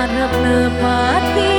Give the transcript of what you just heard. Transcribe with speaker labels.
Speaker 1: harap